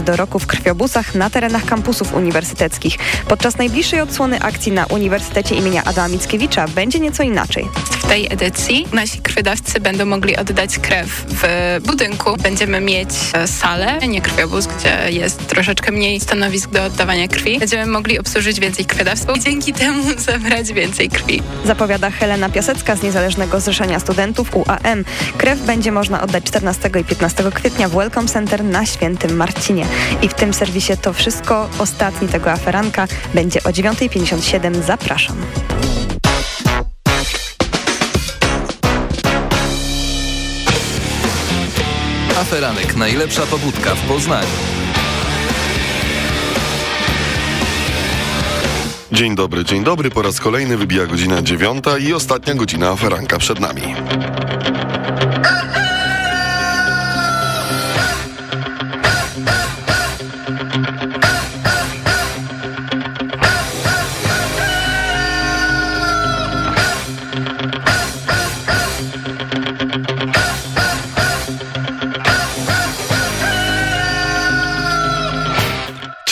do roku w krwiobusach na terenach kampusów uniwersyteckich. Podczas najbliższej odsłony akcji na Uniwersytecie imienia Adama Mickiewicza będzie nieco inaczej. W tej edycji nasi krwiodawcy będą mogli oddać krew w budynku. Będziemy mieć e, salę, nie krwiobóz, gdzie jest troszeczkę mniej stanowisk do oddawania krwi. Będziemy mogli obsłużyć więcej krwiodawców i dzięki temu zabrać więcej krwi. Zapowiada Helena Piasecka z Niezależnego Zrzeszenia Studentów UAM. Krew będzie można oddać 14 i 15 kwietnia w Welcome Center na Świętym Marcinie. I w tym serwisie to wszystko. Ostatni tego aferanka będzie o 9.57. Zapraszam. Aferanek. Najlepsza pobudka w Poznaniu. Dzień dobry, dzień dobry. Po raz kolejny wybija godzina dziewiąta i ostatnia godzina aferanka przed nami.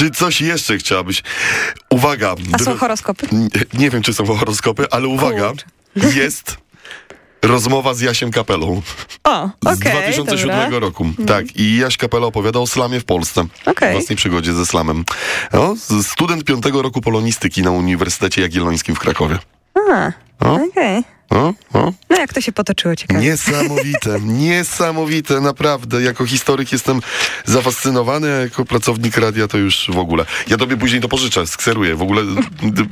Czy coś jeszcze chciałabyś? Uwaga. A są horoskopy? Nie, nie wiem, czy są horoskopy, ale uwaga. Kurczę. Jest rozmowa z Jasiem Kapelą. O, okej. Z 2007 dobra. roku. Tak, i Jaś Kapela opowiada o slamie w Polsce. Okej. Własnej przygodzie ze slamem. No, student piątego roku polonistyki na Uniwersytecie Jagiellońskim w Krakowie. A, okej. O, o. No jak to się potoczyło, ciekawe. Niesamowite, niesamowite, naprawdę. Jako historyk jestem zafascynowany, a jako pracownik radia to już w ogóle. Ja tobie później to pożyczę, skseruję. W ogóle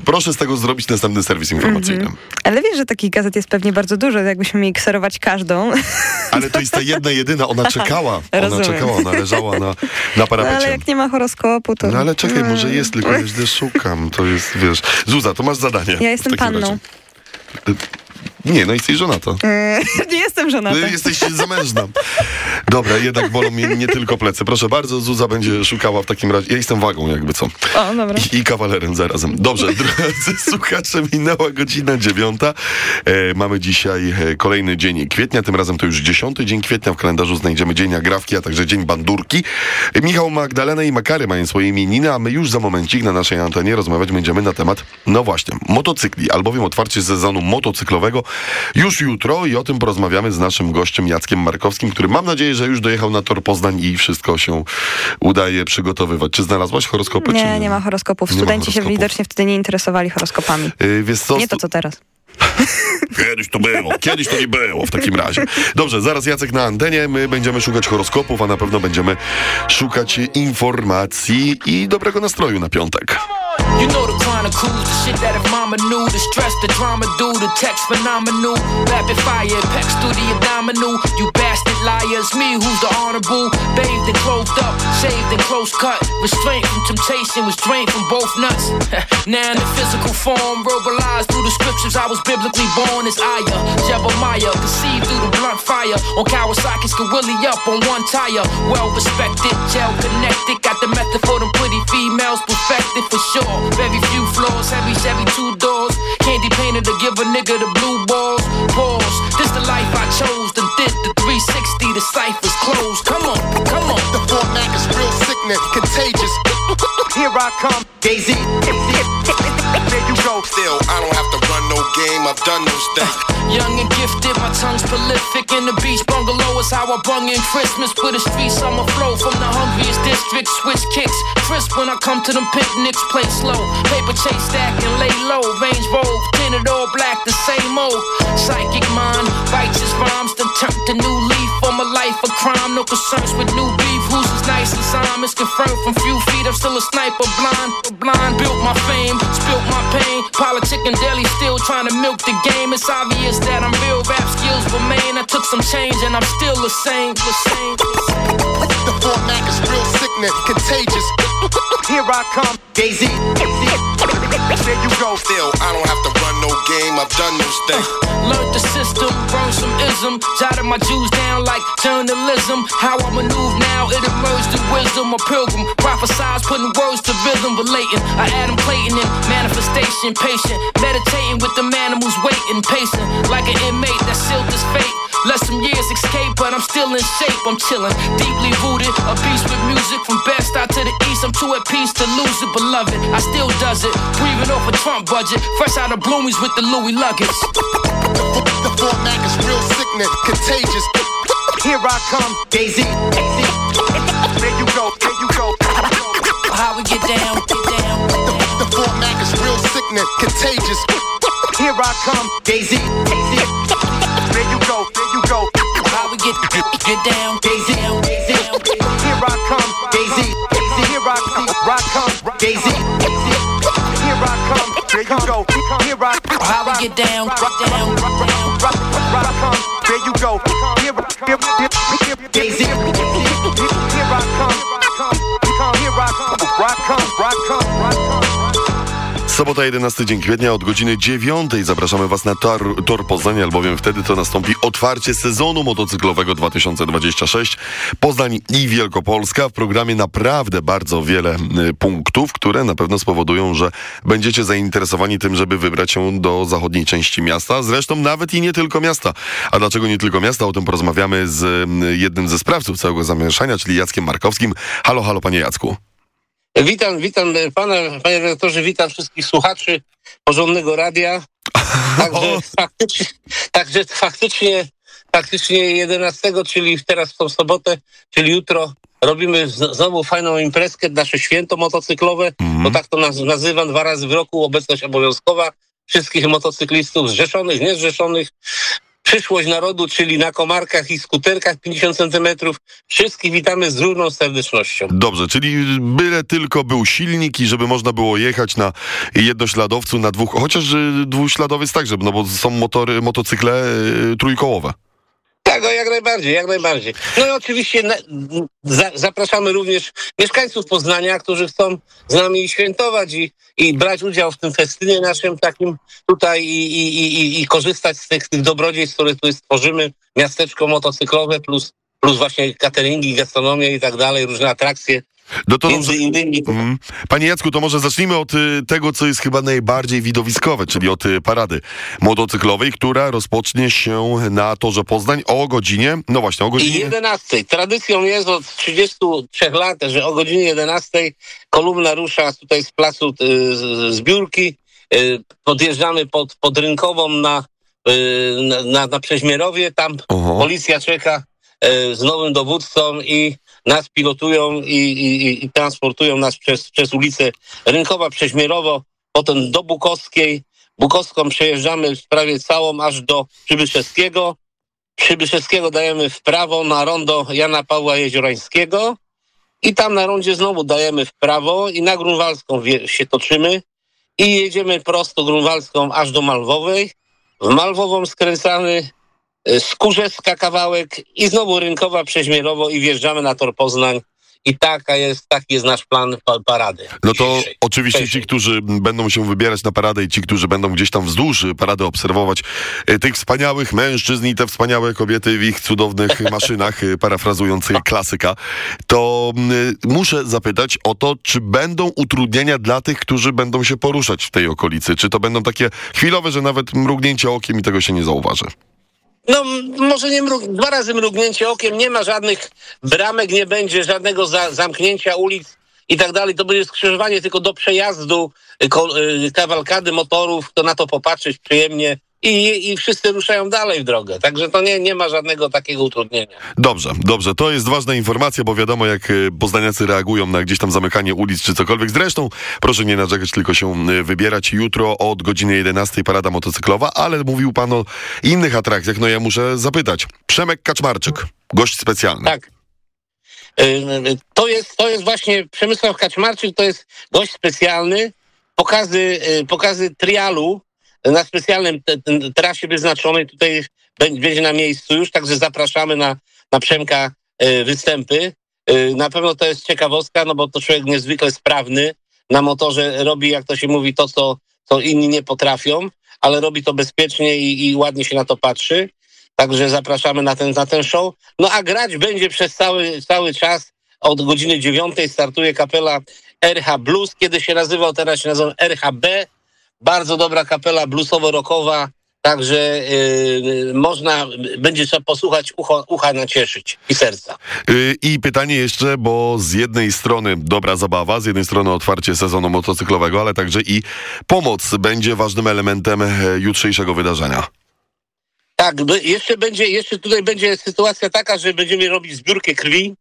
proszę z tego zrobić następny serwis informacyjny. Mhm. Ale wiesz, że takich gazet jest pewnie bardzo dużo, jakbyśmy mieli kserować każdą. Ale to jest ta jedna, jedyna. Ona czekała. Ona Rozumiem. czekała, ona leżała na, na No, parapecie. ale jak nie ma horoskopu, to... No ale czekaj, może Mm. jest, tylko ja źle szukam. To jest, wiesz... Zuza, to masz zadanie. Ja jestem panną. razie. Nie, no jesteś żonata. Eee, nie jestem żonata. Jesteś zamężna. Dobra, jednak bolą mnie nie tylko plecy. Proszę bardzo, Zuza będzie szukała w takim razie. Ja jestem wagą, jakby co. O, dobra. I, i kawalerem zarazem. Dobrze, drodzy słuchacze, minęła godzina dziewiąta. E, mamy dzisiaj e, kolejny dzień kwietnia, tym razem to już dziesiąty dzień kwietnia. W kalendarzu znajdziemy dzień agrafki, a także dzień bandurki. E, Michał, Magdalena i Makary mają swoje imieniny, a my już za momencik na naszej antenie rozmawiać będziemy na temat, no właśnie, motocykli, albowiem otwarcie sezonu motocyklowego już jutro i o tym porozmawiamy z naszym gościem Jackiem Markowskim, który mam nadzieję, że już dojechał na tor Poznań i wszystko się udaje przygotowywać. Czy znalazłaś horoskopy? czy Nie, nie ma horoskopów. Nie ma Studenci się horoskopów. widocznie wtedy nie interesowali horoskopami. Yy, co, Nie to, co teraz. Kiedyś to było, kiedyś to nie było w takim razie. Dobrze, zaraz Jacek na antenie, my będziemy szukać horoskopów, a na pewno będziemy szukać informacji i dobrego nastroju na piątek. You know the chronicles, the shit that if mama knew, the stress, the drama do, the text phenomenal, rapid fire, pecs through the abdominal, you bastard liars, me who's the honorable, bathed and clothed up, shaved and close cut, restraint from temptation was drained from both nuts. now in the physical form, verbalized through the scriptures, I was biblically born as Aya, Jebemiah, conceived through the blunt fire, on Kawasaki's willie up on one tire, well respected, gel connected, got the method for them pretty females perfected for sure. Very few floors, heavy Chevy two doors. Candy painted to give a nigga the blue balls. Pause. This the life I chose. The did the 360. The ciphers closed. Come on, come on. The format is real sickness, contagious. Here I come, Daisy. There you go. Still, I don't have to run no game, I've done those things. Uh, young and gifted, my tongue's prolific. In the beach bungalow is how I bung in Christmas. With a street summer flow from the hungriest district. Switch kicks, crisp when I come to them picnics. Play slow, paper chase stack and lay low. Range road, tinted all black, the same old. Psychic mind, righteous rhymes, then turned a new leaf on my life. A crime, no concerns with new beef. Who's as nice as I'm? It's confirmed from few feet. I'm still a sniper, blind, blind. Built my fame, spilt my pain. Politic and deli still trying to milk the game. It's obvious that I'm real. Rap skills remain. I took some change and I'm still the same. The same. The format is real sickness, contagious. Here I come, Daisy. There you go. Still, I don't have to run no game, I've done those things. Learned the system, burned some ism, jotted my Jews down like journalism. How I maneuver now, it emerged the wisdom. A pilgrim, prophesize, putting words to rhythm, relating. I Adam Clayton in manifestation, patient, meditating with the man who's waiting, pacing like an inmate that sealed his fate. Let some years escape, but I'm still in shape. I'm chilling, deeply rooted, a beast with music from best out to the east. I'm too at peace to lose it, beloved. I still does it, breathing off a Trump budget, fresh out of Bloomies with the Louis luggage. The format is real sickness, contagious. Here I come, Daisy. There you go, there you go. How we get down, get down. The, the format is real sickness, contagious. Here I come, Daisy. There you go, there you go. How we get get, get down, Daisy. Here I come, Daisy. Here I come, I come, Daisy. Here I come, there you go. Here I come. How we get down, rock down, rock, rock, rock, rock, Sobota 11 dzień kwietnia od godziny 9 zapraszamy Was na tor, tor Poznań, albowiem wtedy to nastąpi otwarcie sezonu motocyklowego 2026. Poznań i Wielkopolska. W programie naprawdę bardzo wiele y, punktów, które na pewno spowodują, że będziecie zainteresowani tym, żeby wybrać się do zachodniej części miasta. Zresztą nawet i nie tylko miasta. A dlaczego nie tylko miasta? O tym porozmawiamy z y, jednym ze sprawców całego zamieszania, czyli Jackiem Markowskim. Halo, halo panie Jacku. Witam, witam pana, panie redaktorze, witam wszystkich słuchaczy porządnego radia. Także faktycznie, także faktycznie, faktycznie 11, czyli teraz w tą sobotę, czyli jutro robimy znowu fajną imprezkę, nasze święto motocyklowe, bo tak to naz- nazywam dwa razy w roku, obecność obowiązkowa wszystkich motocyklistów zrzeszonych, niezrzeszonych. Przyszłość narodu, czyli na komarkach i skuterkach 50 centymetrów. Wszystkich witamy z równą serdecznością. Dobrze, czyli byle tylko był silnik i żeby można było jechać na jednośladowcu, na dwóch, chociaż y, dwuśladowiec także, no bo są motory, motocykle y, trójkołowe. Tak, no jak najbardziej, jak najbardziej. No i oczywiście na, za, zapraszamy również mieszkańców Poznania, którzy chcą z nami świętować i, i brać udział w tym festynie naszym takim tutaj i, i, i, i- korzystać z tych, tych dobrodziejstw, które tu stworzymy. Miasteczko motocyklowe plus, plus właśnie cateringi, gastronomię i tak dalej, różne atrakcje. No to Między innymi Mm. Panie Jacku, to może zacznijmy od y, tego, co jest chyba najbardziej widowiskowe, czyli od y, parady motocyklowej, która rozpocznie się na torze Poznań o godzinie, no właśnie, o godzinie... 11. Tradycją jest od 33 lat, że o godzinie 11 kolumna rusza tutaj z placu y, z- zbiórki. Y, podjeżdżamy pod, pod rynkową na, na, na, Przeźmierowie. Tam policja czeka z nowym dowódcą i nas pilotują i, i, i- transportują nas przez, przez ulicę Rynkowa Przeźmierowo, potem do Bukowskiej. Bukowską przejeżdżamy prawie całą aż do Przybyszewskiego. Przybyszewskiego dajemy w prawo na rondo Jana Pawła Jeziorańskiego i tam na rondzie znowu dajemy w prawo i na Grunwaldzką wie- się toczymy i jedziemy prosto Grunwaldzką aż do Malwowej. W Malwową skręcamy y, Skórzewska kawałek i znowu Rynkowa Przeźmierowo i wjeżdżamy na Tor Poznań i taka jest, taki jest nasz plan pa- parady. No to oczywiście ci, którzy będą się wybierać na paradę i ci, którzy będą gdzieś tam wzdłuż parady obserwować e, tych wspaniałych mężczyzn i te wspaniałe kobiety w ich cudownych maszynach, e, parafrazując klasyka, to muszę zapytać o to, czy będą utrudnienia dla tych, którzy będą się poruszać w tej okolicy? Czy to będą takie chwilowe, że nawet mrugnięcie okiem i tego się nie zauważy? No może nie mrug, dwa razy mrugnięcie okiem, nie ma żadnych bramek, nie będzie żadnego za, zamknięcia ulic i tak dalej. To będzie skrzyżowanie tylko do przejazdu y, y, kawalkady motorów, to na to popatrzeć przyjemnie i, i wszyscy ruszają dalej w drogę. Także to nie, nie ma żadnego takiego utrudnienia. Dobrze, dobrze. To jest ważna informacja, bo wiadomo, jak e, poznaniacy reagują na gdzieś tam zamykanie ulic czy cokolwiek. Zresztą, proszę nie narzekać, tylko się e, wybierać. Jutro od godziny 11 parada motocyklowa, ale mówił pan o innych atrakcjach. No ja muszę zapytać. Przemek Kaczmarczyk, gość specjalny. Tak. Y, y, To jest, to jest właśnie Przemysław Kaczmarczyk, to jest gość specjalny. Pokazy, y, pokazy trialu na specjalnym trasie wyznaczonej tutaj bę- będzie na miejscu już, także zapraszamy na, na Przemka y, występy. Y, Na pewno to jest ciekawostka, no bo to człowiek niezwykle sprawny na motorze, robi, jak to się mówi, to, co, co inni nie potrafią. ale robi to bezpiecznie i, i ładnie się na to patrzy. Także zapraszamy na ten, na ten show. No a grać będzie przez cały, cały czas. Od godziny dziewiątej startuje kapela RH Blues. Kiedy się nazywał, teraz się nazywa RHB. Bardzo dobra kapela bluesowo-rockowa. Także yy, można, będzie trzeba posłuchać, ucho, ucha nacieszyć i serca. Y, I pytanie jeszcze, bo z jednej strony dobra zabawa, z jednej strony otwarcie sezonu motocyklowego, ale także i pomoc będzie ważnym elementem e, jutrzejszego wydarzenia. Tak, jeszcze będzie, jeszcze tutaj będzie sytuacja taka, że będziemy robić zbiórkę krwi,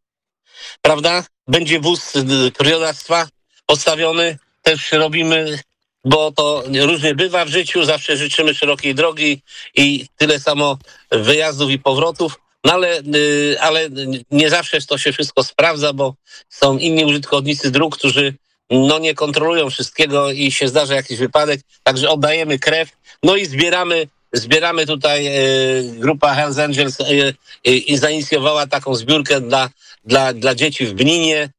prawda? Będzie wóz y, krwiodawstwa postawiony, też robimy, bo to różnie bywa w życiu, zawsze życzymy szerokiej drogi i tyle samo wyjazdów i powrotów, no ale, y, ale nie zawsze to się wszystko sprawdza, bo są inni użytkownicy dróg, którzy no nie kontrolują wszystkiego i się zdarza jakiś wypadek, także oddajemy krew, no i zbieramy Zbieramy tutaj, e, grupa Hells Angels i zainicjowała taką zbiórkę dla, dla, dla dzieci w Bninie,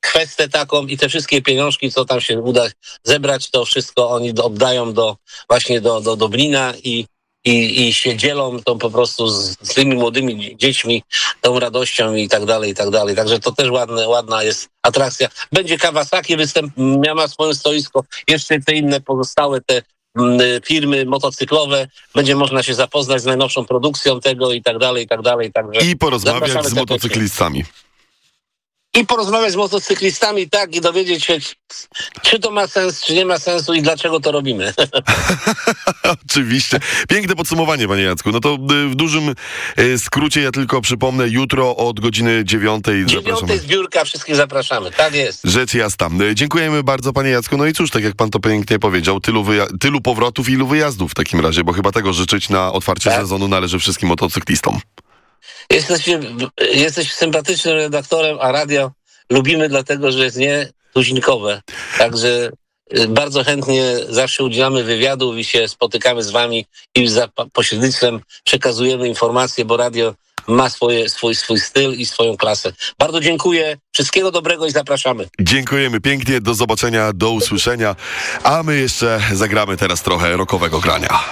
kwestię taką i te wszystkie pieniążki, co tam się uda zebrać, to wszystko oni oddają do, właśnie do, do, do Blina i, i, i się dzielą tą po prostu z, z tymi młodymi dziećmi tą radością i tak dalej, i tak dalej. Także to też ładne, ładna jest atrakcja. Będzie Kawasaki występ, miała swoje stoisko, jeszcze te inne pozostałe te mm, firmy motocyklowe, będzie można się zapoznać z najnowszą produkcją tego i tak dalej, i tak dalej. Także I porozmawiać z motocyklistami. I porozmawiać z motocyklistami, tak, i dowiedzieć się, czy to ma sens, czy nie ma sensu i dlaczego to robimy. Oczywiście. Piękne podsumowanie, panie Jacku. No to y, w dużym y, skrócie ja tylko przypomnę, jutro od godziny dziewiątej zapraszamy. Dziewiątej zbiórka, wszystkich zapraszamy, tak jest. Rzecz jasna. Y, Dziękujemy bardzo, panie Jacku. No i cóż, tak jak pan to pięknie powiedział, tylu, tylu powrotów ilu wyjazdów w takim razie, bo chyba tego życzyć na otwarcie Tak. sezonu należy wszystkim motocyklistom. Jesteś, jesteś sympatycznym redaktorem, a radio lubimy dlatego, że jest nie tuzinkowe. Także y, bardzo chętnie zawsze udzielamy wywiadów i się spotykamy z wami i za pośrednictwem przekazujemy informacje, bo radio ma swoje, swój, swój styl i swoją klasę. Bardzo dziękuję, wszystkiego dobrego i zapraszamy. Dziękujemy pięknie, do zobaczenia, do usłyszenia, a my jeszcze zagramy teraz trochę rokowego grania.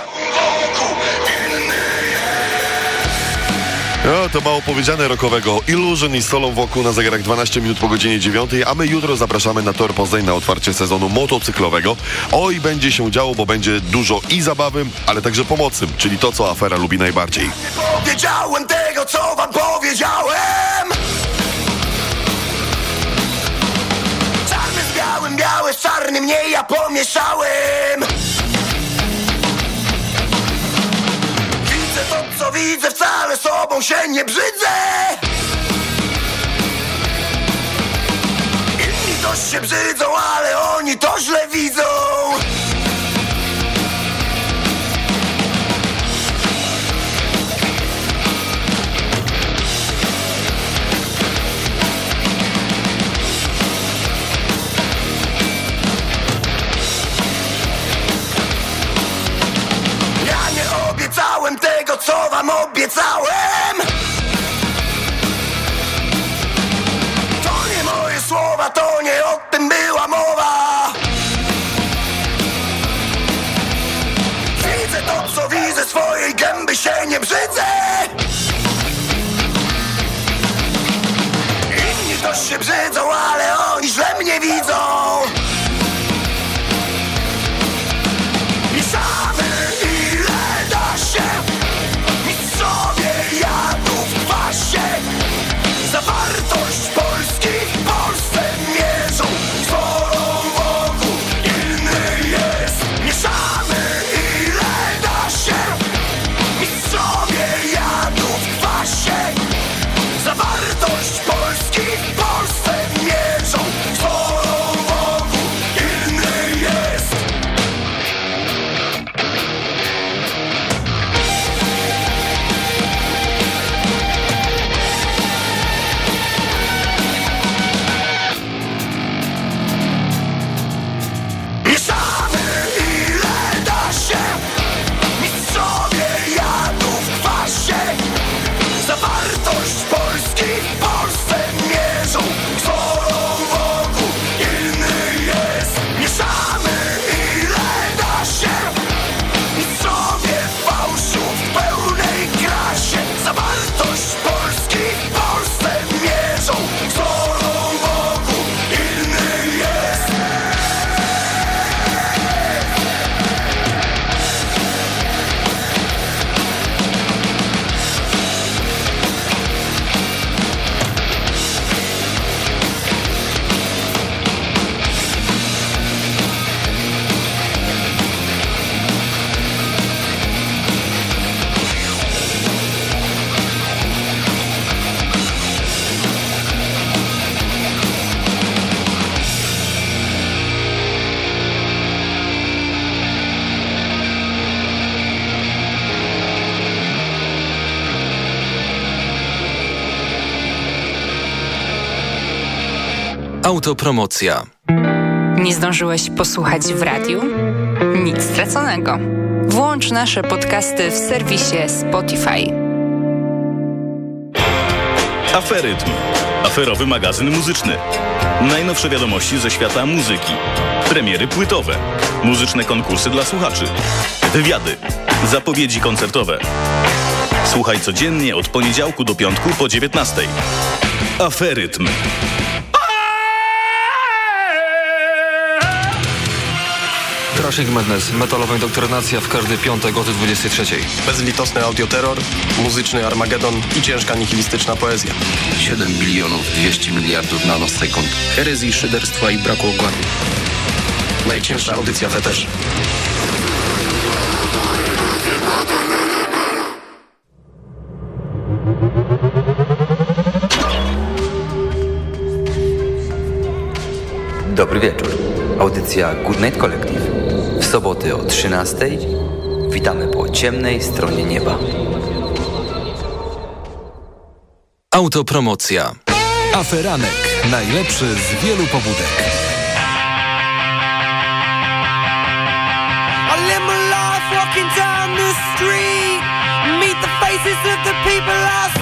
No, to mało powiedziane rokowego Illusion i solą wokół na zegarach 12 minut po godzinie 9, a my jutro zapraszamy na Tor Poznań na otwarcie sezonu motocyklowego. Oj, będzie się działo, bo będzie dużo i zabawy, ale także pomocy, czyli to, co afera lubi najbardziej. Powiedziałem tego, co wam powiedziałem Czarny z białym, białe z czarnym, nie ja pomieszałem co widzę, wcale sobą się nie brzydzę. Inni to się brzydzą, ale oni to źle widzą wam obiecałem! To nie moje słowa, to nie o tym była mowa. Widzę to, co widzę, swojej gęby się nie brzydzę. Inni to się brzydzą, ale Autopromocja. Nie zdążyłeś posłuchać w radiu? Nic straconego. Włącz nasze podcasty w serwisie Spotify. Aferytm. Aferowy magazyn muzyczny. Najnowsze wiadomości ze świata muzyki. Premiery płytowe. Muzyczne konkursy dla słuchaczy. Wywiady. Zapowiedzi koncertowe. Słuchaj codziennie od poniedziałku do piątku po 19. Aferytm. Crushing Madness, metalowa indoktrynacja w każdy piątek o 23. Bezlitosny audioterror, muzyczny Armagedon i ciężka nihilistyczna poezja. 7 bilionów 200 miliardów nanosekund. Herezji, szyderstwa i braku okładu. Najcięższa audycja feterz. Dobry wieczór. Audycja Good Night Collective. W soboty o 13. Witamy po ciemnej stronie nieba. Autopromocja. Aferanek. Najlepszy z wielu pobudek. I live my life walking down the street. Meet the faces of the people I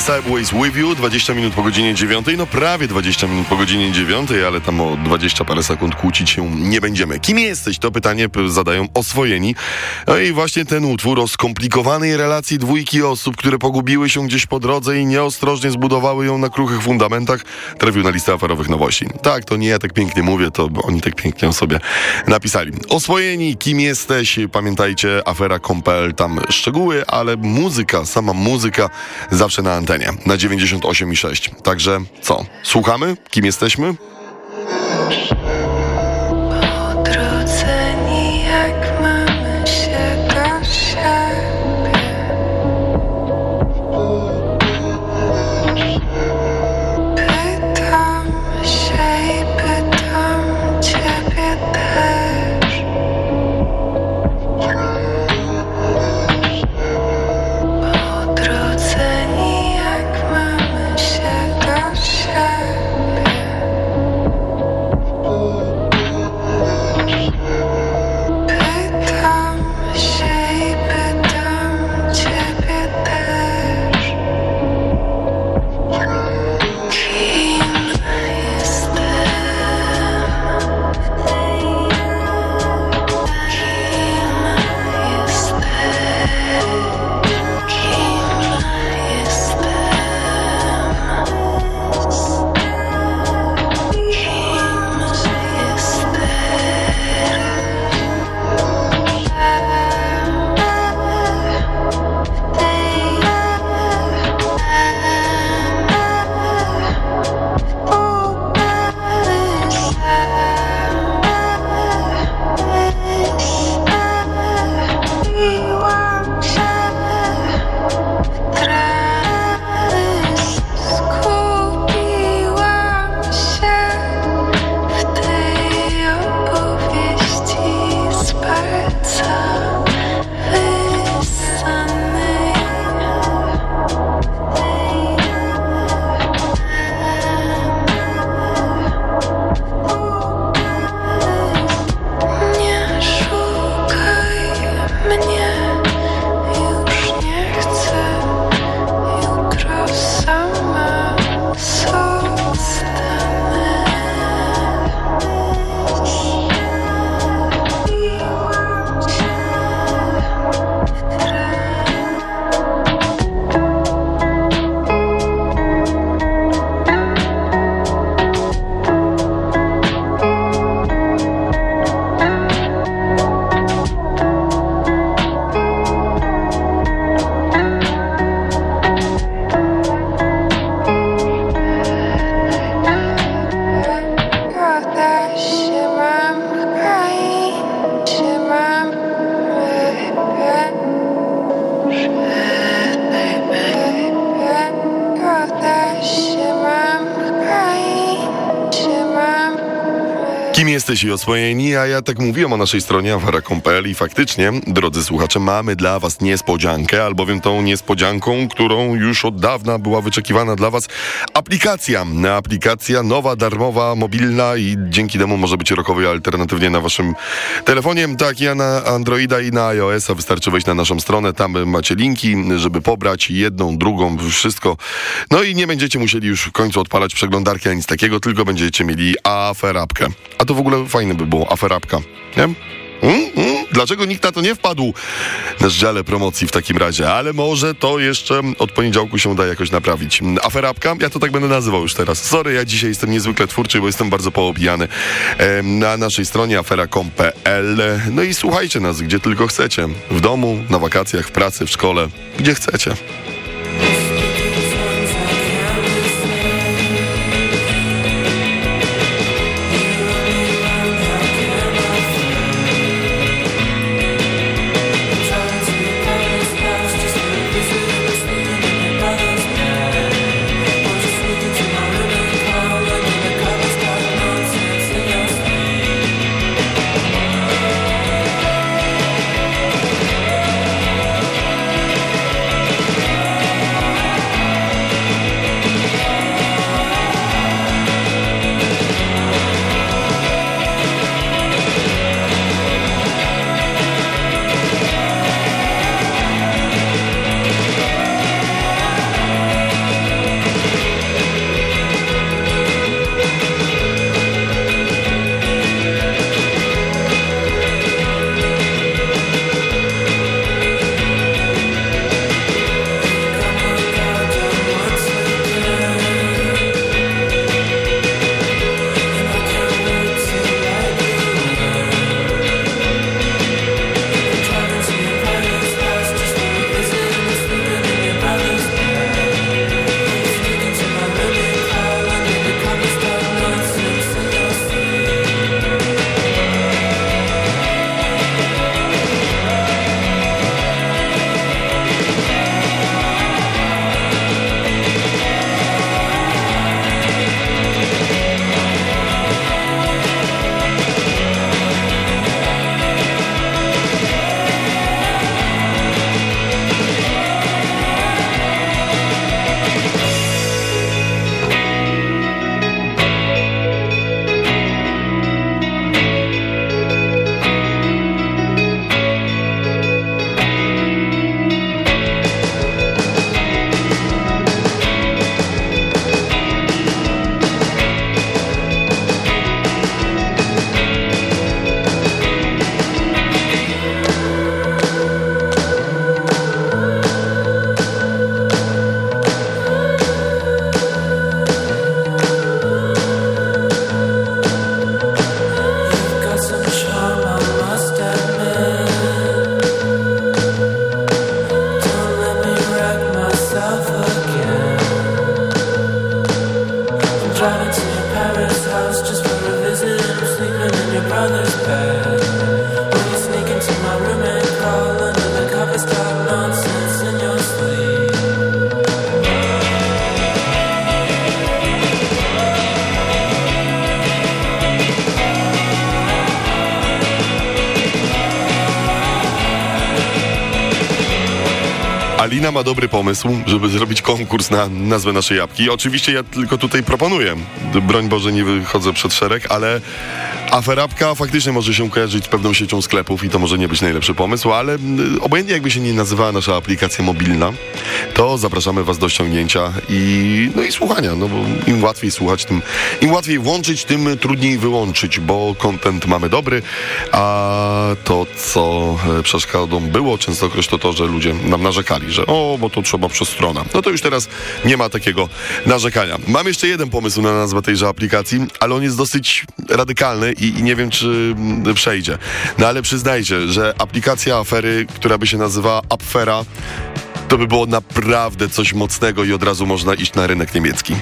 The Sideways With You, 20 minut po godzinie 9, no prawie 20 minut po godzinie 9, ale tam o 20 parę sekund kłócić się nie będziemy. Kim jesteś? To pytanie zadają oswojeni. No i właśnie ten utwór o skomplikowanej relacji dwójki osób, które pogubiły się gdzieś po drodze i nieostrożnie zbudowały ją na kruchych fundamentach, trafił na listę aferowych nowości. Tak, to nie ja tak pięknie mówię, to oni tak pięknie o sobie napisali. Oswojeni, kim jesteś? Pamiętajcie, afera Compel, tam szczegóły, ale muzyka, sama muzyka zawsze na antenie, na 98,6. Także co, słuchamy? Kim jesteśmy? Jesteś i oswojeni? A ja tak mówiłem o naszej stronie afera.pl i faktycznie, drodzy słuchacze, mamy dla was niespodziankę, albowiem tą niespodzianką, którą już od dawna była wyczekiwana dla was aplikacja. Aplikacja nowa, darmowa, mobilna i dzięki temu może być rokowy alternatywnie na waszym telefonie, tak ja na Androida i na iOS-a. Wystarczy wejść na naszą stronę, tam macie linki, żeby pobrać jedną, drugą, wszystko. No i nie będziecie musieli już w końcu odpalać przeglądarki ani nic takiego, tylko będziecie mieli aferapkę. A to w ogóle fajne by było, aferapka, nie? Mm, mm, dlaczego nikt na to nie wpadł na zdziale promocji w takim razie? Ale może to jeszcze od poniedziałku się da jakoś naprawić. Mm, Aferapka? Ja to tak będę nazywał już teraz. Sorry, ja dzisiaj jestem niezwykle twórczy, bo jestem bardzo poobijany. E, na naszej stronie afera.com.pl No i słuchajcie nas, gdzie tylko chcecie. W domu, na wakacjach, w pracy, w szkole, gdzie chcecie. Ma dobry pomysł, żeby zrobić konkurs na nazwę naszej jabłki. Oczywiście ja tylko tutaj proponuję. Broń Boże, nie wychodzę przed szereg, ale aferapka faktycznie może się kojarzyć z pewną siecią sklepów i to może nie być najlepszy pomysł, ale mm, obojętnie jakby się nie nazywała nasza aplikacja mobilna, to zapraszamy Was do ściągnięcia i, no i słuchania, no bo im łatwiej słuchać, tym im łatwiej włączyć, tym trudniej wyłączyć, bo kontent mamy dobry, a to, co e, przeszkodą było częstokroć to to, że ludzie nam narzekali, że o, bo to trzeba przez stronę. No to już teraz nie ma takiego narzekania. Mam jeszcze jeden pomysł na nazwę tejże aplikacji, ale on jest dosyć radykalny i, i nie wiem, czy mm, przejdzie. No ale przyznajcie, że aplikacja afery, która by się nazywała Apfera, to by było naprawdę coś mocnego i od razu można iść na rynek niemiecki.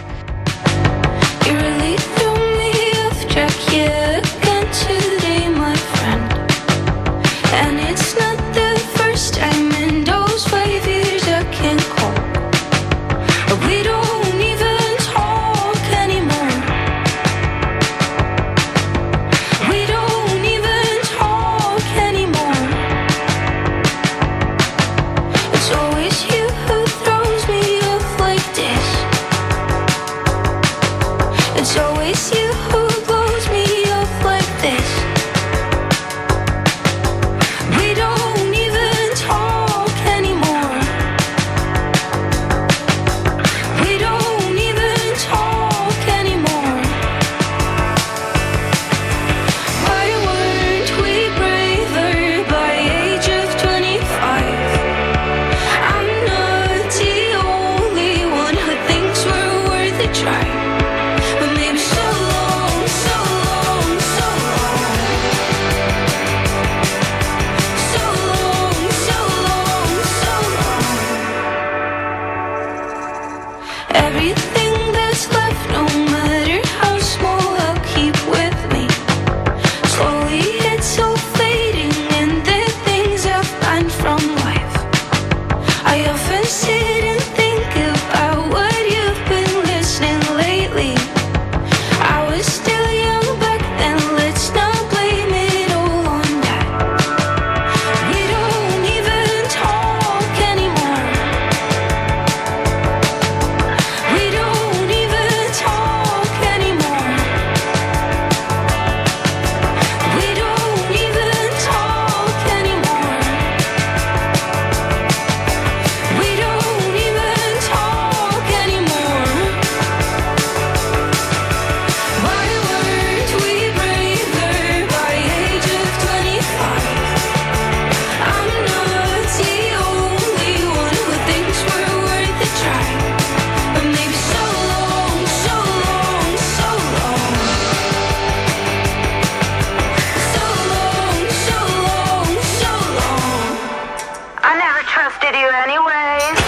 Anyways.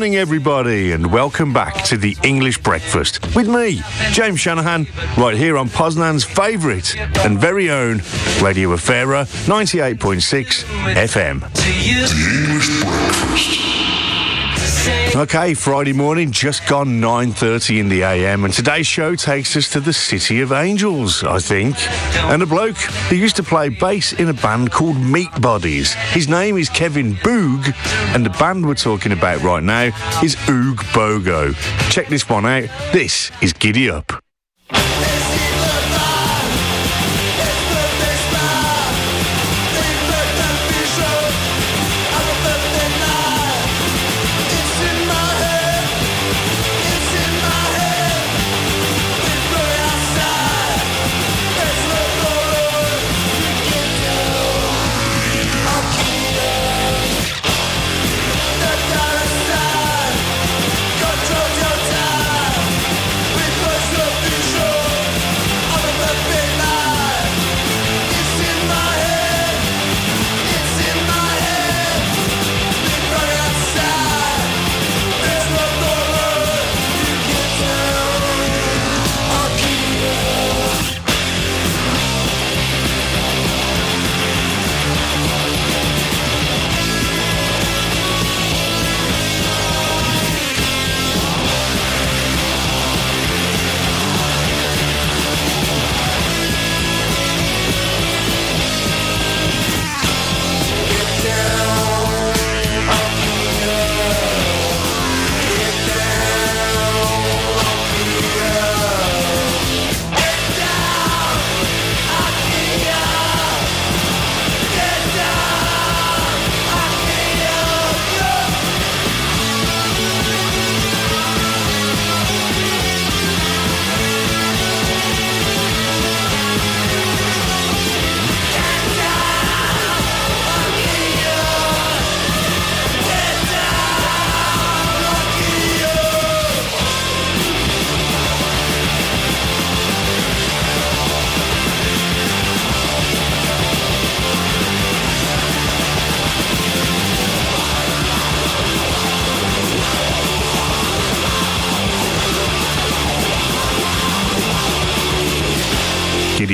Morning, everybody, and welcome back to the English Breakfast with me, James Shanahan, right here on Poznan's favourite and very own Radio Afera 98.6 FM. Okay, Friday morning, just gone 9.30 in the AM, and today's show takes us to the City of Angels, I think. And a bloke who used to play bass in a band called Meat Bodies. His name is Kevin Boog, and the band we're talking about right now is Oog Bogo. Check this one out. This is Giddy Up.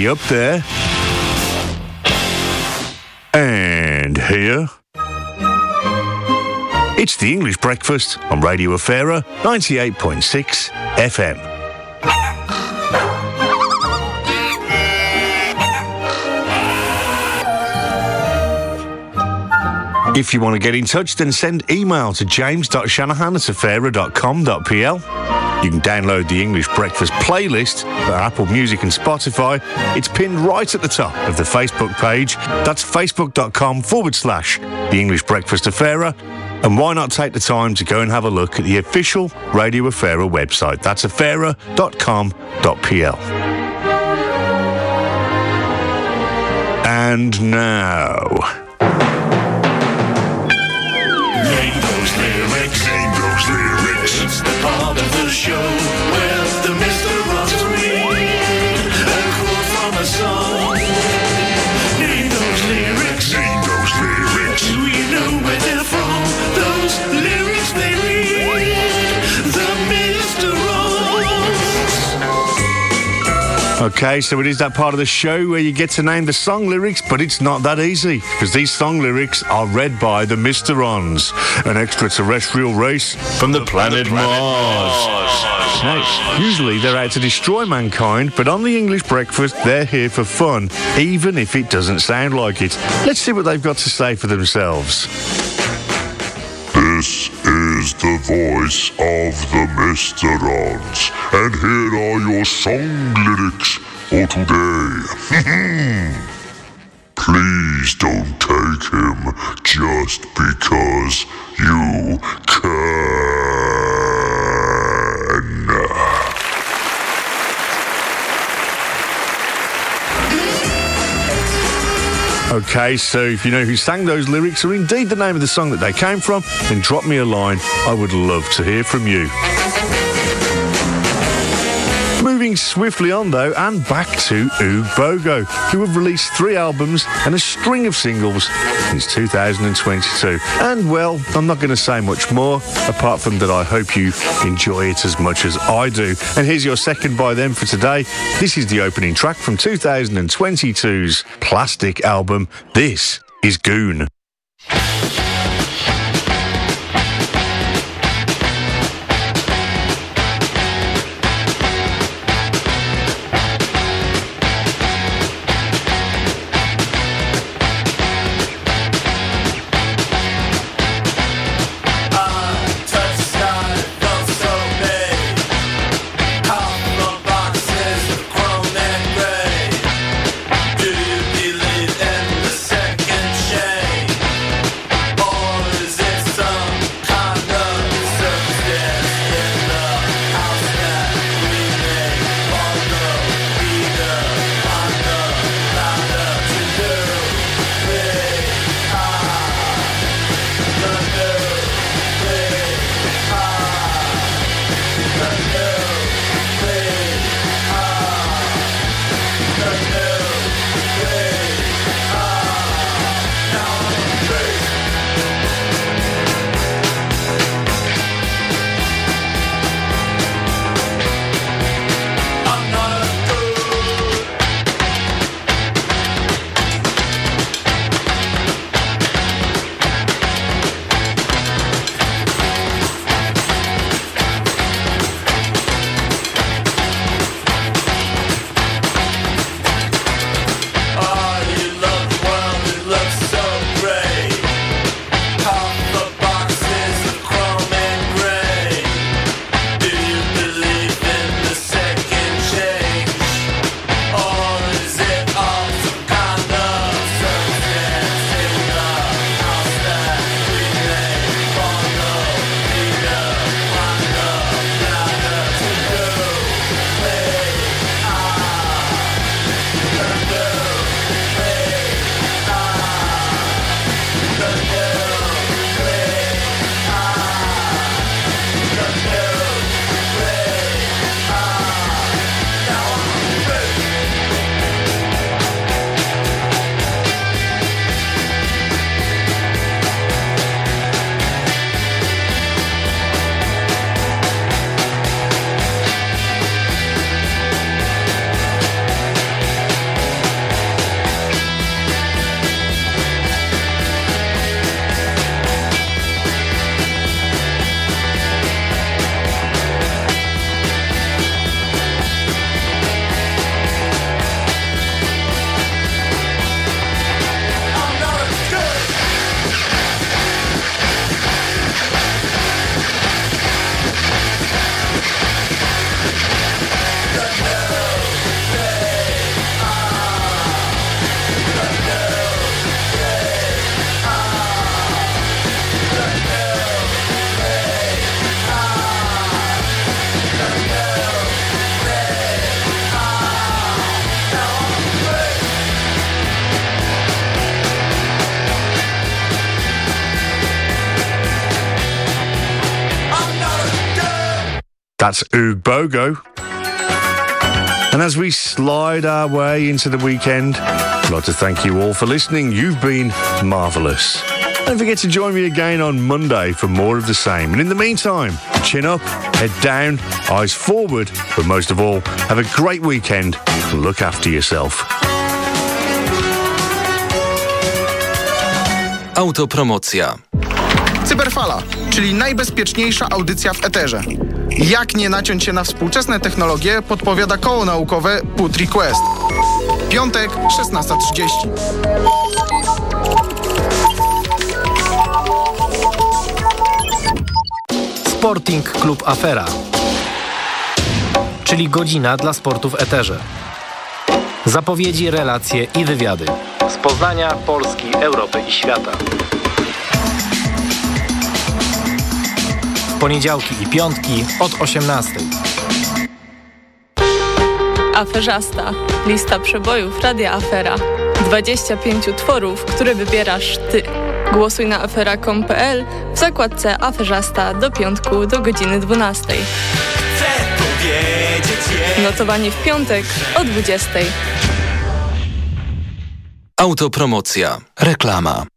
Up there. And here. It's the English Breakfast on Radio Afera 98.6 FM. If you want to get in touch, then send email to james.shanahan at You can download the English Breakfast playlist for Apple Music and Spotify. It's pinned right at the top of the Facebook page. That's facebook.com forward slash the English Breakfast Affairer. And why not take the time to go and have a look at the official Radio Affairer website? That's affairer.com.pl. And now. Show Okay, so it is that part of the show where you get to name the song lyrics, but it's not that easy because these song lyrics are read by the Mysterons, an extraterrestrial race from the planet Mars. Now, usually they're out to destroy mankind, but on the English breakfast, they're here for fun, even if it doesn't sound like it. Let's see what they've got to say for themselves. This is the voice of the Mysterons, and here are your song lyrics for today. Please don't take him just because you can. Okay, so if you know who sang those lyrics or indeed the name of the song that they came from, then drop me a line. I would love to hear from you. Moving swiftly on though, and back to Oog Bogo, who have released three albums and a string of singles since 2022. And well, I'm not going to say much more, apart from that I hope you enjoy it as much as I do. And here's your second by them for today. This is the opening track from 2022's Plastic album. This is Goon. Ubogo. And as we slide our way into the weekend, I'd like to thank you all for listening. You've been marvellous. Don't forget to join me again on Monday for more of the same. And in the meantime, chin up, head down, eyes forward, but most of all, have a great weekend and look after yourself. Autopromocja. Cyberfala, czyli najbezpieczniejsza audycja w eterze. Jak nie naciąć się na współczesne technologie, podpowiada koło naukowe Put Request. Piątek, 16.30. Sporting Klub Afera, czyli godzina dla sportu w eterze. Zapowiedzi, relacje i wywiady. Z Poznania, Polski, Europy i świata. W poniedziałki i piątki od 18. Aferzasta. Lista przebojów Radia Afera. 25 utworów, które wybierasz Ty. Głosuj na afera.com.pl w zakładce Aferzasta do piątku do godziny 12. Notowanie w piątek o 20. Autopromocja. Reklama.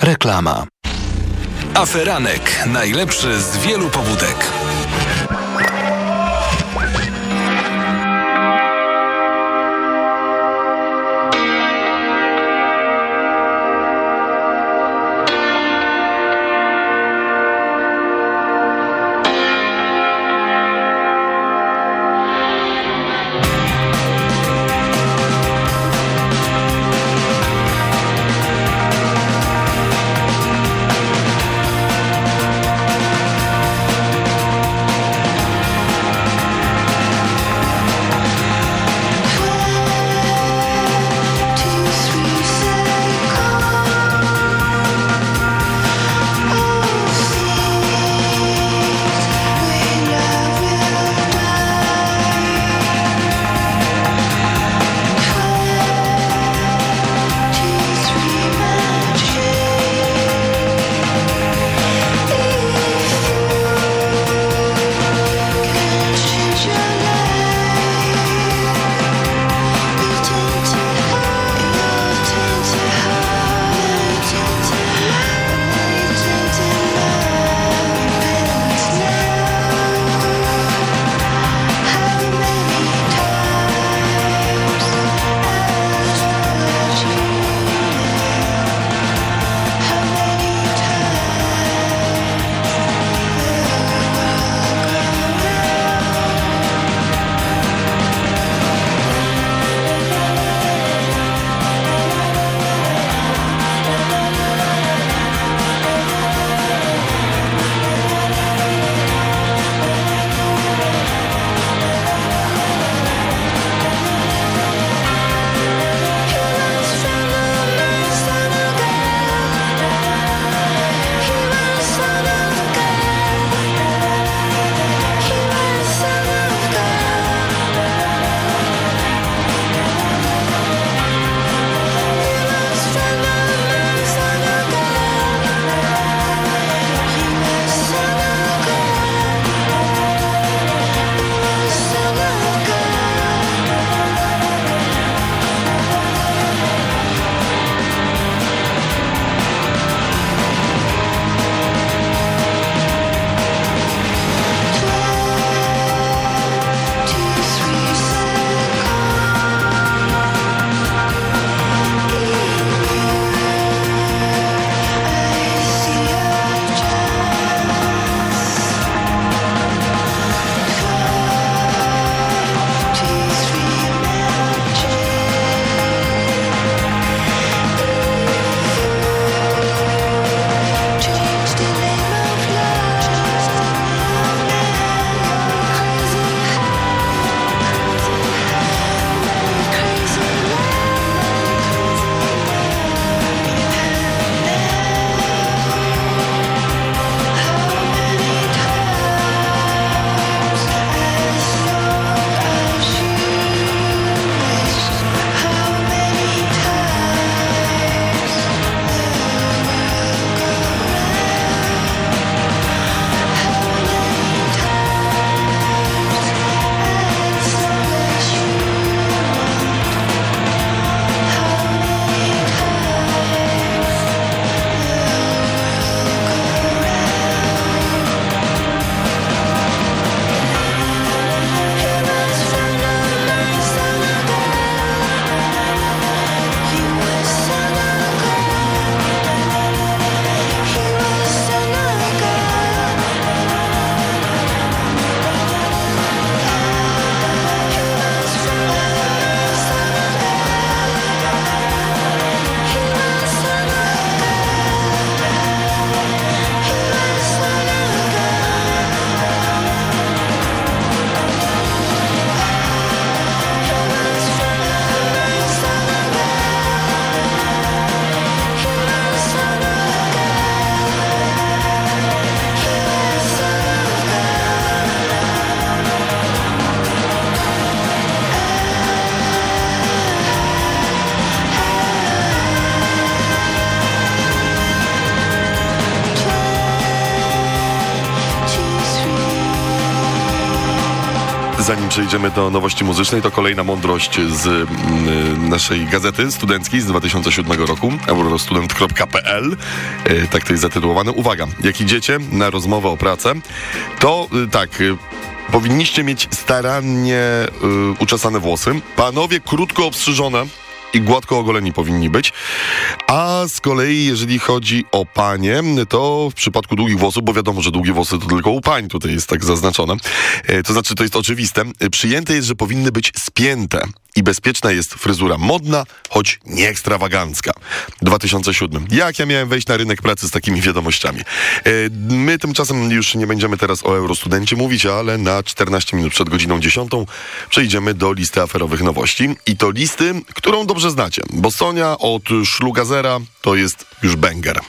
Reklama. Aferanek. Najlepszy z wielu pobudek. Przejdziemy do nowości muzycznej, to kolejna mądrość z mm, naszej gazety studenckiej z 2007 roku, eurostudent.pl. E, tak to jest zatytułowane. Uwaga, jak idziecie na rozmowę o pracę, to y, tak... y, Powinniście mieć starannie y, uczesane włosy. Panowie krótko obstrzyżone i gładko ogoleni powinni być. A z kolei, jeżeli chodzi o panie, to w przypadku długich włosów, bo wiadomo, że długie włosy to tylko u pań, tutaj jest tak zaznaczone, e, to znaczy to jest oczywiste, e, przyjęte jest, że powinny być spięte i bezpieczna jest fryzura modna, choć nie ekstrawagancka. 2007. Jak ja miałem wejść na rynek pracy z takimi wiadomościami? E, My tymczasem już nie będziemy teraz o Eurostudencie mówić, ale na 14 minut przed godziną 10 przejdziemy do listy aferowych nowości. I to listy, którą dobrze znacie, bo Sonia od Szlugazera to jest już banger.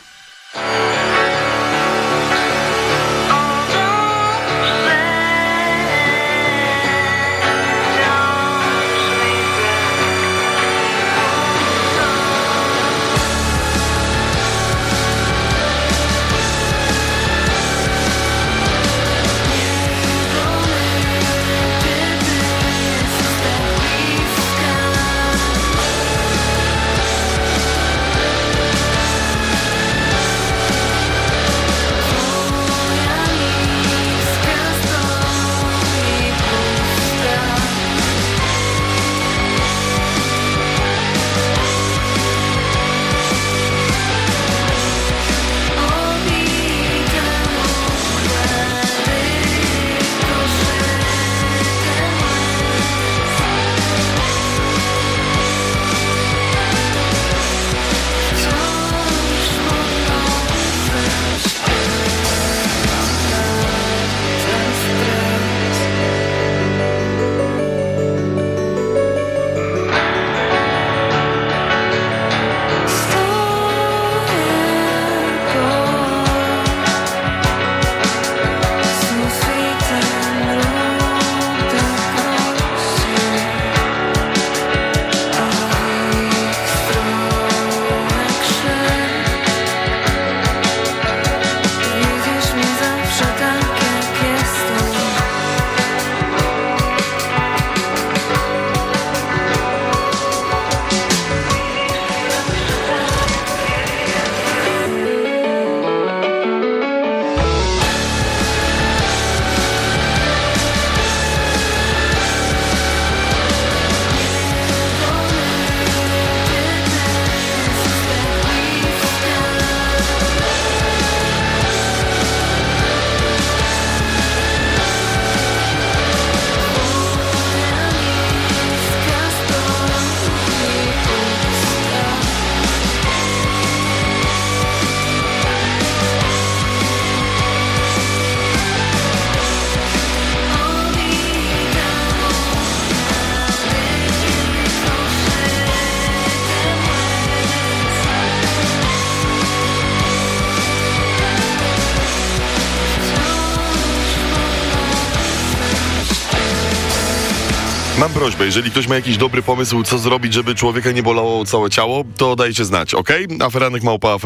Prośbę, jeżeli ktoś ma jakiś dobry pomysł, co zrobić, żeby człowieka nie bolało całe ciało, to dajcie znać, ok? Aferanek małpa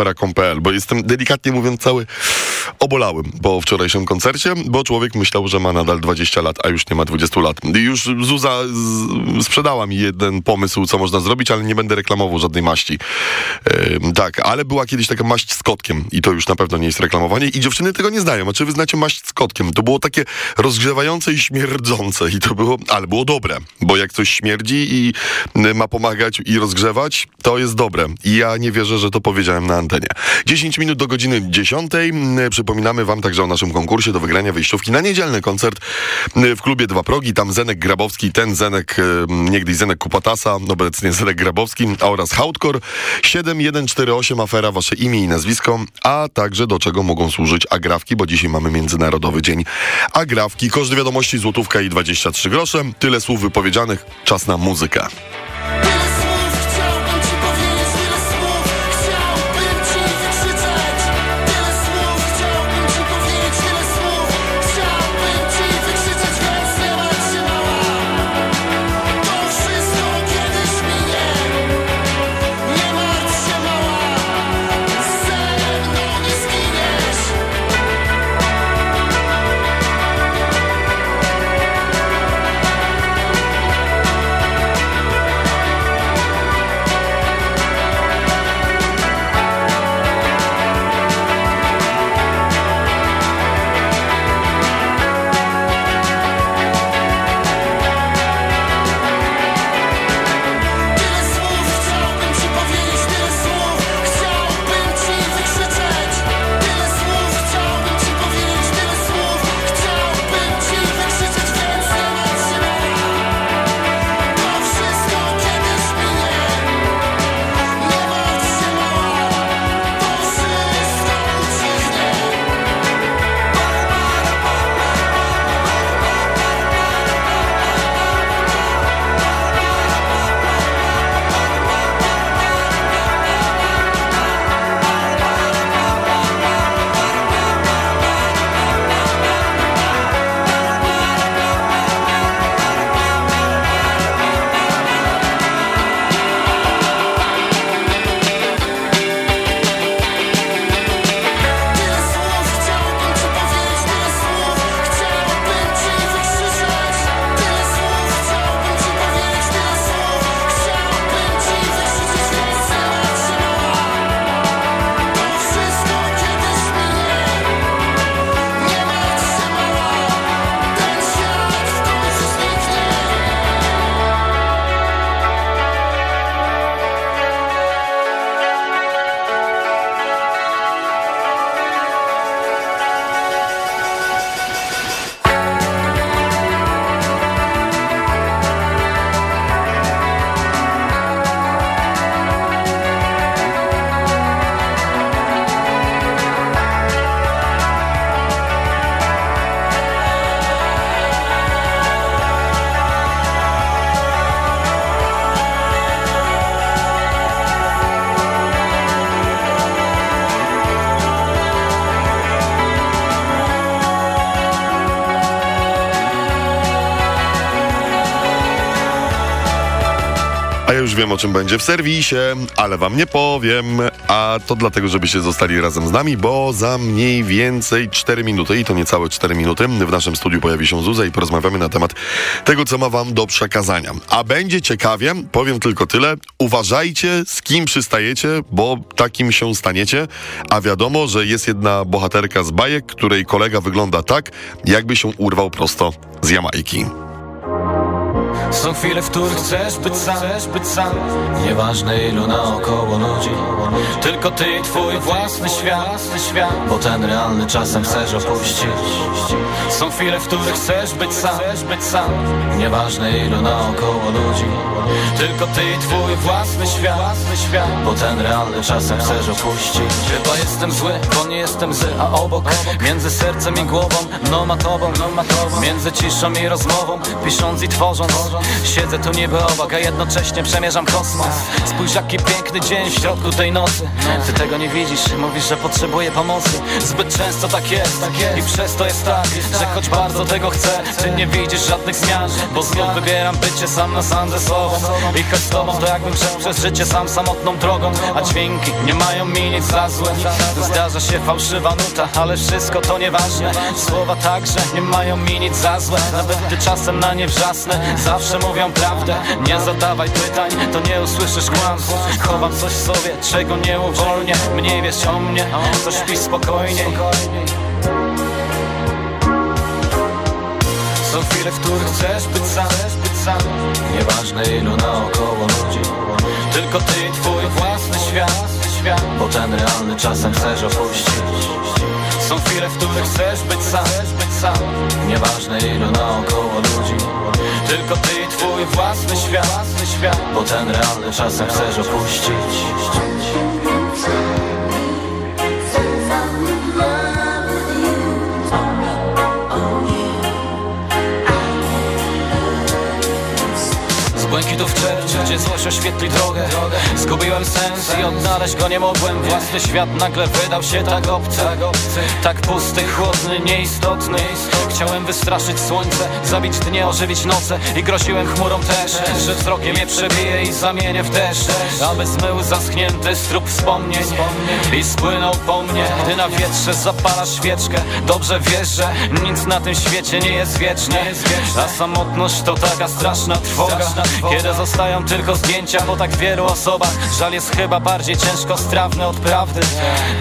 bo jestem delikatnie mówiąc cały obolałym po wczorajszym koncercie, bo człowiek myślał, że ma nadal 20 lat, a już nie ma 20 lat. Już Zuza sprzedała mi jeden pomysł, co można zrobić, ale nie będę reklamował żadnej maści. Ym, tak, ale była kiedyś taka maść z kotkiem i to już na pewno nie jest reklamowanie i dziewczyny tego nie znają. A czy wy znacie maść z kotkiem? To było takie rozgrzewające i śmierdzące i to było, ale było dobre, bo jak coś śmierdzi i ma pomagać i rozgrzewać, to jest dobre. I ja nie wierzę, że to powiedziałem na antenie. 10 minut do godziny 10. Y, Przypominamy wam także o naszym konkursie do wygrania wyjściówki na niedzielny koncert w klubie Dwa Progi. Tam Zenek Grabowski, ten Zenek, niegdyś Zenek Kupatasa, obecnie Zenek Grabowski oraz Hardcore 7148 afera, wasze imię i nazwisko, a także do czego mogą służyć agrafki, bo dzisiaj mamy Międzynarodowy Dzień Agrafki. Koszt wiadomości złotówka i 23 grosze. Tyle słów wypowiedzianych. Czas na muzykę. Wiem o czym będzie w serwisie, ale wam nie powiem. A to dlatego, żebyście zostali razem z nami, bo za mniej więcej 4 minuty, i to niecałe 4 minuty, w naszym studiu pojawi się Zuza i porozmawiamy na temat tego, co ma wam do przekazania. A będzie ciekawie, powiem tylko tyle, uważajcie z kim przystajecie, bo takim się staniecie, a wiadomo, że jest jedna bohaterka z bajek, której kolega wygląda tak, jakby się urwał prosto z Jamajki. Są chwile, w których chcesz być sam, Nieważne ilu naokoło ludzi. Tylko ty i twój własny świat, Bo ten realny czasem chcesz opuścić. Są chwile, w których chcesz być sam, Nieważne ilu naokoło ludzi. Tylko ty i twój własny świat. Bo ten realny czasem chcesz opuścić. Chyba jestem zły, bo nie jestem zły, a obok. Między sercem i głową, no ma tobą, no ma tobą Między ciszą i rozmową, pisząc i tworząc Siedzę tu niby obok, a jednocześnie przemierzam kosmos. Spójrz jaki piękny dzień w środku tej nocy. Ty tego nie widzisz, mówisz, że potrzebuję pomocy. Zbyt często tak jest i przez to jest tak Że choć bardzo tego chcę, ty nie widzisz żadnych zmian. Bo znów wybieram bycie sam na sam ze sobą. I choć z tobą to jakbym szedł przez życie sam samotną drogą. A dźwięki nie mają mi nic za złe. Zdarza się fałszywa nuta, ale wszystko to nieważne. Słowa także nie mają mi nic za złe. Nawet gdy czasem na nie wrzasnę Zawsze mówią prawdę, nie zadawaj pytań To nie usłyszysz kłamstw. Chowam coś w sobie, czego nie uwolnię. Mniej wiesz o mnie, to śpi spokojniej Są chwile, w których chcesz być sam, być sam. Nieważne ilu naokoło ludzi Tylko ty i twój własny świat, świat Bo ten realny czasem chcesz opuścić. Są chwile, w których chcesz być sam, być sam. Nieważne ilu naokoło ludzi Tylko ty i twój własny świat, Bo ten realny czasem chcesz opuścić. Błękitów gdzie złość oświetli drogę. Zgubiłem sens i odnaleźć go nie mogłem. Własny świat nagle wydał się tak obcy. Tak pusty, chłodny, nieistotny. Chciałem wystraszyć słońce, zabić dnie, ożywić noce. I groziłem chmurą też, że wzrokiem je przebije i zamienię w deszcz. Aby zmył zaschnięty strób wspomnień. I spłynął po mnie, gdy na wietrze zapala świeczkę. Dobrze wiesz, że nic na tym świecie nie jest wiecznie A samotność to taka straszna trwoga. Kiedy zostają tylko zdjęcia po tak wielu osobach. Żal jest chyba bardziej ciężko strawny od prawdy.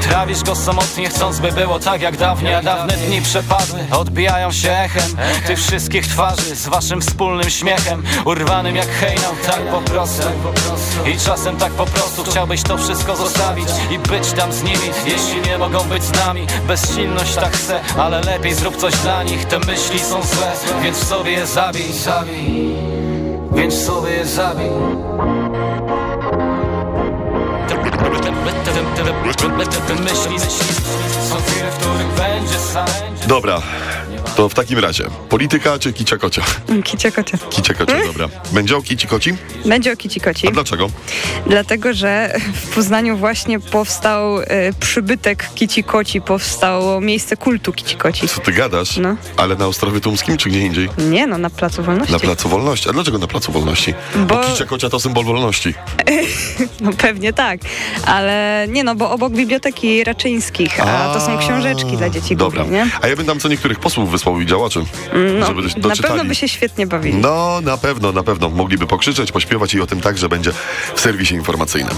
Trawisz go samotnie chcąc by było tak jak dawniej A dawne dni przepadły, odbijają się echem Tych wszystkich twarzy z waszym wspólnym śmiechem Urwanym jak hejnał, tak po prostu. I czasem tak po prostu chciałbyś to wszystko zostawić I być tam z nimi, jeśli nie mogą być z nami. Bezsilność tak chcę, ale lepiej zrób coś dla nich Te myśli są złe, więc w sobie je zabij, zabij Więc sobie zabij. W będzie Dobra, to w takim razie polityka czy kicia kocia? Kicia kocia. Kicia kocia, dobra. Będzie o kici koci? Będzie o kici koci. A dlaczego? Dlatego, że w Poznaniu właśnie powstał e, przybytek kici koci, powstało miejsce kultu kici koci. Co ty gadasz? No. Ale na Ostrowie Tumskim czy gdzie indziej? Nie no, na Placu Wolności. Na Placu Wolności. A dlaczego na Placu Wolności? Bo, Bo- kicia kocia to symbol wolności. No pewnie tak, ale nie no, bo obok Biblioteki Raczyńskich, a to są książeczki dla dzieci Dobra. nie? A ja bym tam co niektórych posłów wysłał i działaczy, No, żeby na pewno by się świetnie bawili. No, na pewno, na pewno. Mogliby pokrzyczeć, pośpiewać i o tym także będzie w serwisie informacyjnym.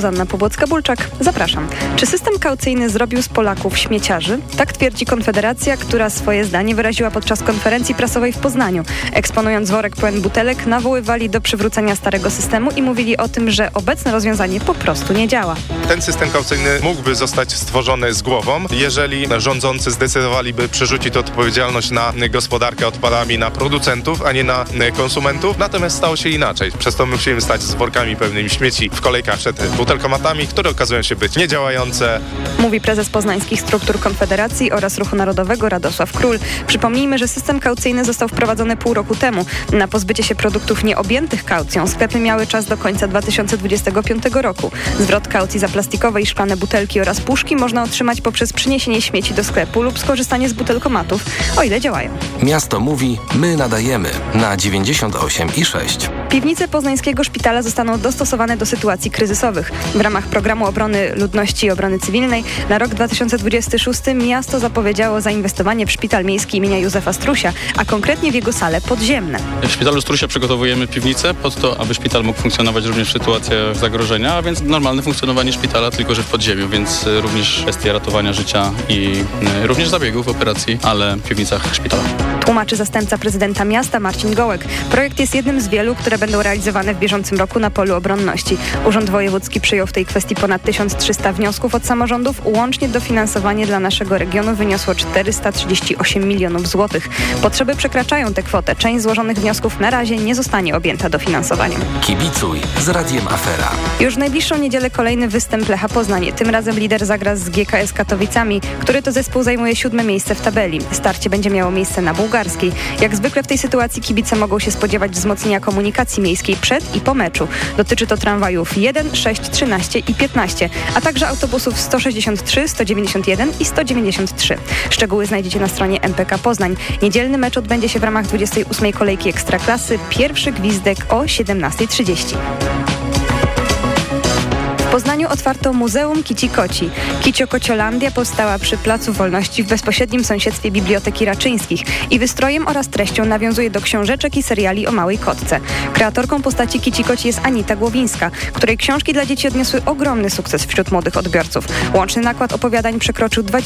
Zuzanna Pobłocka-Bulczak, zapraszam. Czy system kaucyjny zrobił z Polaków śmieciarzy? Tak twierdzi Konfederacja, która swoje zdanie wyraziła podczas konferencji prasowej w Poznaniu. Eksponując worek pełen butelek, nawoływali do przywrócenia starego systemu i mówili o tym, że obecne rozwiązanie po prostu nie działa. Ten system kaucyjny mógłby zostać stworzony z głową, jeżeli rządzący zdecydowaliby przerzucić odpowiedzialność na gospodarkę odpadami na producentów, a nie na konsumentów. Natomiast stało się inaczej. Przez to my musimy stać z workami pełnymi śmieci w kolejkach przed butelkami butelkomatami, które okazują się być niedziałające. Mówi prezes poznańskich struktur Konfederacji oraz Ruchu Narodowego Radosław Król. Przypomnijmy, że system kaucyjny został wprowadzony pół roku temu. Na pozbycie się produktów nieobjętych kaucją sklepy miały czas do końca 2025 roku. Zwrot kaucji za plastikowe i szklane butelki oraz puszki można otrzymać poprzez przyniesienie śmieci do sklepu lub skorzystanie z butelkomatów, o ile działają. Miasto mówi, my nadajemy na 98 i 6. Piwnice poznańskiego szpitala zostaną dostosowane do sytuacji kryzysowych. W ramach programu obrony ludności i obrony cywilnej na rok 2026 miasto zapowiedziało zainwestowanie w szpital miejski imienia Józefa Strusia, a konkretnie w jego sale podziemne. W szpitalu Strusia przygotowujemy piwnicę pod to, aby szpital mógł funkcjonować również w sytuacjach zagrożenia, a więc normalne funkcjonowanie szpitala, tylko że w podziemiu, więc y, również kwestie ratowania życia i y, również zabiegów, operacji, ale w piwnicach szpitala. Tłumaczy zastępca prezydenta miasta Marcin Gołek. Projekt jest jednym z wielu, które będą realizowane w bieżącym roku na polu obronności. Urząd Wojewódzki przyjął w tej kwestii ponad 1300 wniosków od samorządów. Łącznie dofinansowanie dla naszego regionu wyniosło 438 milionów złotych. Potrzeby przekraczają tę kwotę. Część złożonych wniosków na razie nie zostanie objęta dofinansowaniem. Kibicuj z Radiem Afera. Już w najbliższą niedzielę kolejny występ Lecha Poznań. Tym razem lider zagra z GKS Katowicami, który to zespół zajmuje siódme miejsce w tabeli. Starcie będzie miało miejsce na bułgarskiej. Jak zwykle w tej sytuacji kibice mogą się spodziewać wzmocnienia komunikacji miejskiej przed i po meczu. Dotyczy to tramwajów 1, 6, 13 i 15, a także autobusów 163, 191 i 193. Szczegóły znajdziecie na stronie MPK Poznań. Niedzielny mecz odbędzie się w ramach 28. kolejki Ekstraklasy. Pierwszy gwizdek o 17.30. Poznaniu otwarto Muzeum Kici Koci. Kiciokociolandia powstała przy Placu Wolności w bezpośrednim sąsiedztwie Biblioteki Raczyńskich i wystrojem oraz treścią nawiązuje do książeczek i seriali o małej kotce. Kreatorką postaci Kici Koci jest Anita Głowińska, której książki dla dzieci odniosły ogromny sukces wśród młodych odbiorców. Łączny nakład opowiadań przekroczył 20